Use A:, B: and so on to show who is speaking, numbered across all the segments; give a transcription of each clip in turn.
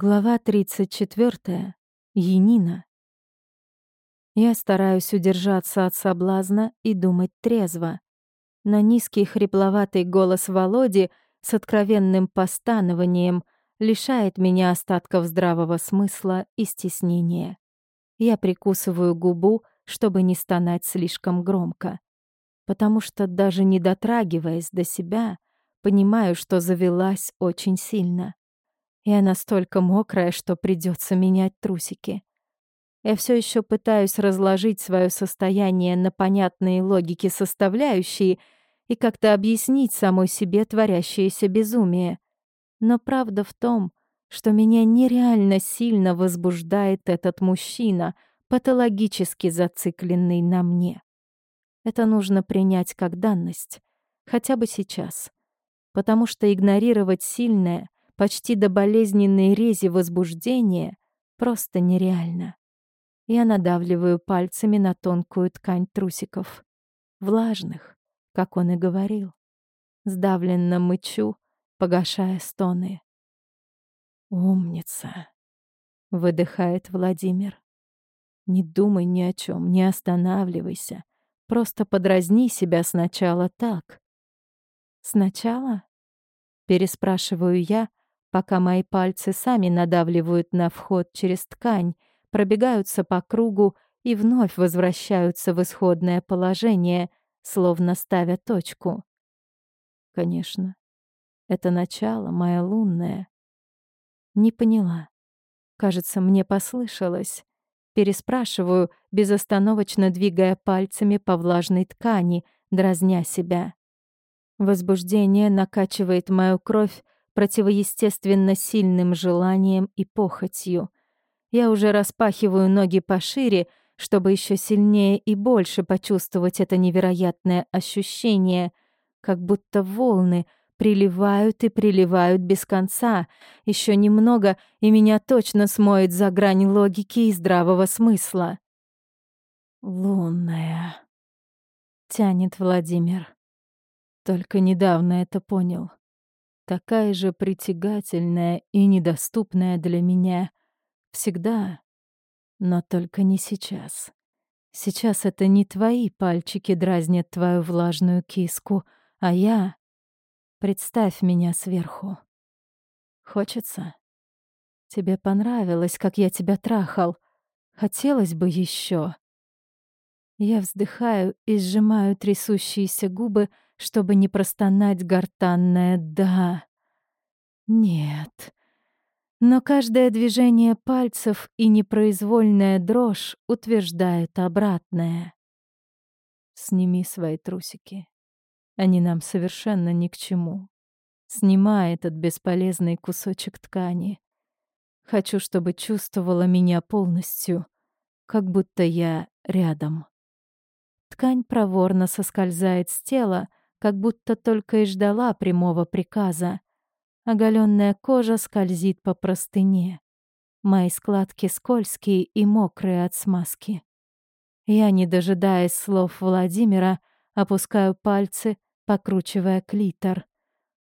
A: Глава 34. Енина. Я стараюсь удержаться от соблазна и думать трезво. Но низкий хрипловатый голос Володи с откровенным постанованием лишает меня остатков здравого смысла и стеснения. Я прикусываю губу, чтобы не стонать слишком громко. Потому что даже не дотрагиваясь до себя, понимаю, что завелась очень сильно. Я настолько мокрая, что придется менять трусики. Я все еще пытаюсь разложить свое состояние на понятные логики составляющие и как-то объяснить самой себе творящееся безумие. Но правда в том, что меня нереально сильно возбуждает этот мужчина, патологически зацикленный на мне. Это нужно принять как данность, хотя бы сейчас. Потому что игнорировать сильное — почти до болезненной рези возбуждения, просто нереально. Я надавливаю пальцами на тонкую ткань трусиков. Влажных, как он и говорил. Сдавленно мычу, погашая стоны. «Умница!» — выдыхает Владимир. «Не думай ни о чем, не останавливайся. Просто подразни себя сначала так». «Сначала?» — переспрашиваю я, пока мои пальцы сами надавливают на вход через ткань, пробегаются по кругу и вновь возвращаются в исходное положение, словно ставя точку. Конечно, это начало, моя лунная. Не поняла. Кажется, мне послышалось. Переспрашиваю, безостановочно двигая пальцами по влажной ткани, дразня себя. Возбуждение накачивает мою кровь, противоестественно сильным желанием и похотью. Я уже распахиваю ноги пошире, чтобы еще сильнее и больше почувствовать это невероятное ощущение, как будто волны приливают и приливают без конца. Еще немного, и меня точно смоет за грань логики и здравого смысла. «Лунная», — тянет Владимир. Только недавно это понял такая же притягательная и недоступная для меня. Всегда. Но только не сейчас. Сейчас это не твои пальчики дразнят твою влажную киску, а я... Представь меня сверху. Хочется? Тебе понравилось, как я тебя трахал. Хотелось бы еще. Я вздыхаю и сжимаю трясущиеся губы, чтобы не простонать гортанное «да». Нет. Но каждое движение пальцев и непроизвольная дрожь утверждают обратное. Сними свои трусики. Они нам совершенно ни к чему. Снимай этот бесполезный кусочек ткани. Хочу, чтобы чувствовала меня полностью, как будто я рядом. Ткань проворно соскользает с тела, как будто только и ждала прямого приказа. Оголенная кожа скользит по простыне. Мои складки скользкие и мокрые от смазки. Я, не дожидаясь слов Владимира, опускаю пальцы, покручивая клитор.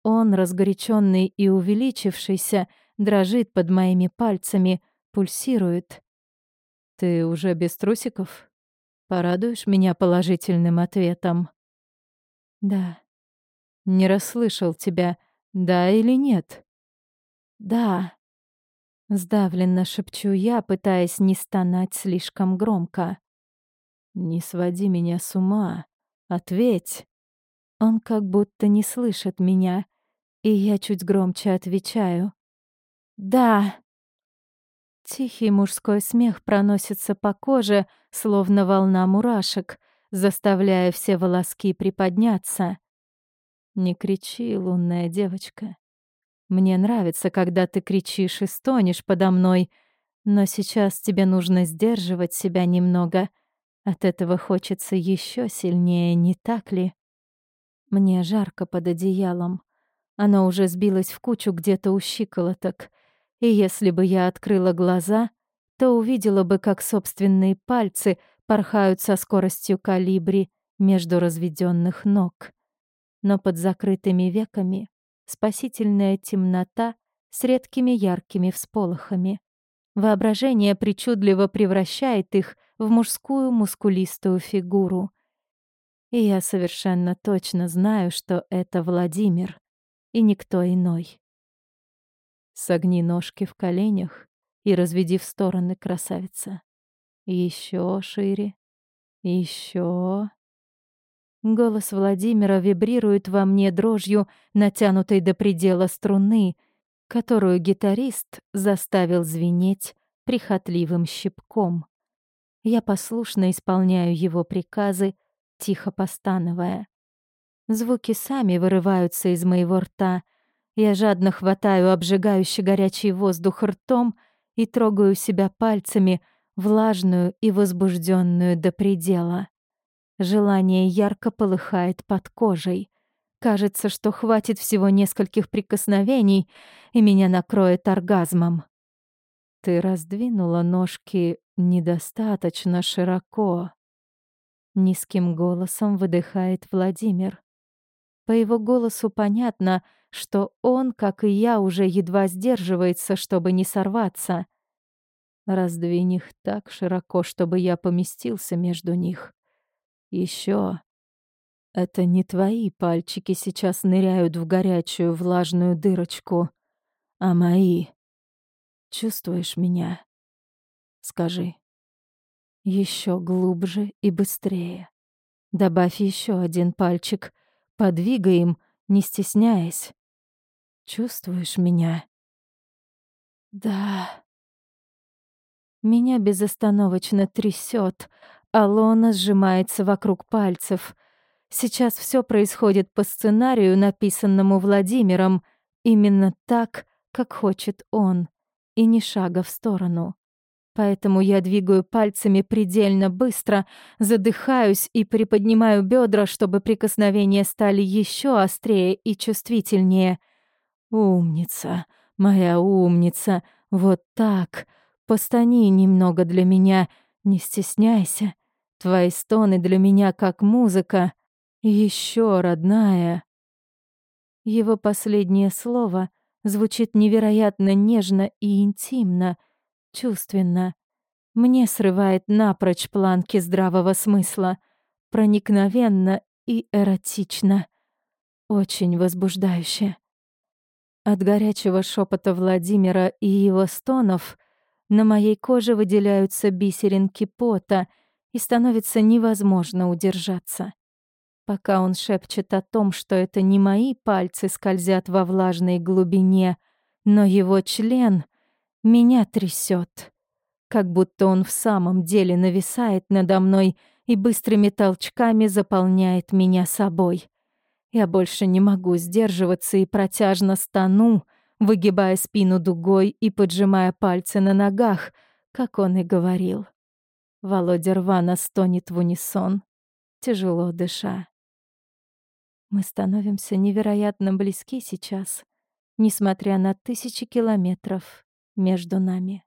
A: Он, разгоряченный и увеличившийся, дрожит под моими пальцами, пульсирует. «Ты уже без трусиков? Порадуешь меня положительным ответом?» Да. Не расслышал тебя. Да или нет? Да. Сдавленно шепчу я, пытаясь не стонать слишком громко. Не своди меня с ума. Ответь. Он как будто не слышит меня, и я чуть громче отвечаю. Да. Тихий мужской смех проносится по коже, словно волна мурашек, заставляя все волоски приподняться. «Не кричи, лунная девочка. Мне нравится, когда ты кричишь и стонешь подо мной, но сейчас тебе нужно сдерживать себя немного. От этого хочется еще сильнее, не так ли? Мне жарко под одеялом. Оно уже сбилось в кучу где-то у щиколоток. И если бы я открыла глаза, то увидела бы, как собственные пальцы — порхают со скоростью калибри между разведенных ног. Но под закрытыми веками спасительная темнота с редкими яркими всполохами. Воображение причудливо превращает их в мужскую мускулистую фигуру. И я совершенно точно знаю, что это Владимир и никто иной. Согни ножки в коленях и разведи в стороны, красавица. Еще шире. Еще. Голос Владимира вибрирует во мне дрожью, натянутой до предела струны, которую гитарист заставил звенеть прихотливым щипком. Я послушно исполняю его приказы, тихо постановая. Звуки сами вырываются из моего рта. Я жадно хватаю обжигающий горячий воздух ртом и трогаю себя пальцами, влажную и возбужденную до предела. Желание ярко полыхает под кожей. Кажется, что хватит всего нескольких прикосновений, и меня накроет оргазмом. Ты раздвинула ножки недостаточно широко. Низким голосом выдыхает Владимир. По его голосу понятно, что он, как и я, уже едва сдерживается, чтобы не сорваться. Раздвинь их так широко, чтобы я поместился между них. Еще. Это не твои пальчики сейчас ныряют в горячую влажную дырочку, а мои. Чувствуешь меня? Скажи. Еще глубже и быстрее. Добавь еще один пальчик. Подвигай им, не стесняясь. Чувствуешь меня? Да. Меня безостановочно трясет, а лона сжимается вокруг пальцев. Сейчас все происходит по сценарию, написанному Владимиром, именно так, как хочет он, и ни шага в сторону. Поэтому я двигаю пальцами предельно быстро, задыхаюсь и приподнимаю бедра, чтобы прикосновения стали еще острее и чувствительнее. Умница, моя умница, вот так. Постани немного для меня, не стесняйся. Твои стоны для меня как музыка. Еще, родная. Его последнее слово звучит невероятно нежно и интимно — чувственно. Мне срывает напрочь планки здравого смысла. Проникновенно и эротично. Очень возбуждающе. От горячего шепота Владимира и его стонов на моей коже выделяются бисеринки пота, и становится невозможно удержаться. Пока он шепчет о том, что это не мои пальцы скользят во влажной глубине, но его член — меня трясет, как будто он в самом деле нависает надо мной и быстрыми толчками заполняет меня собой. Я больше не могу сдерживаться и протяжно стану, выгибая спину дугой и поджимая пальцы на ногах, как он и говорил. Володя рвано стонет в унисон, тяжело дыша. Мы становимся невероятно близки сейчас, несмотря на тысячи километров между нами.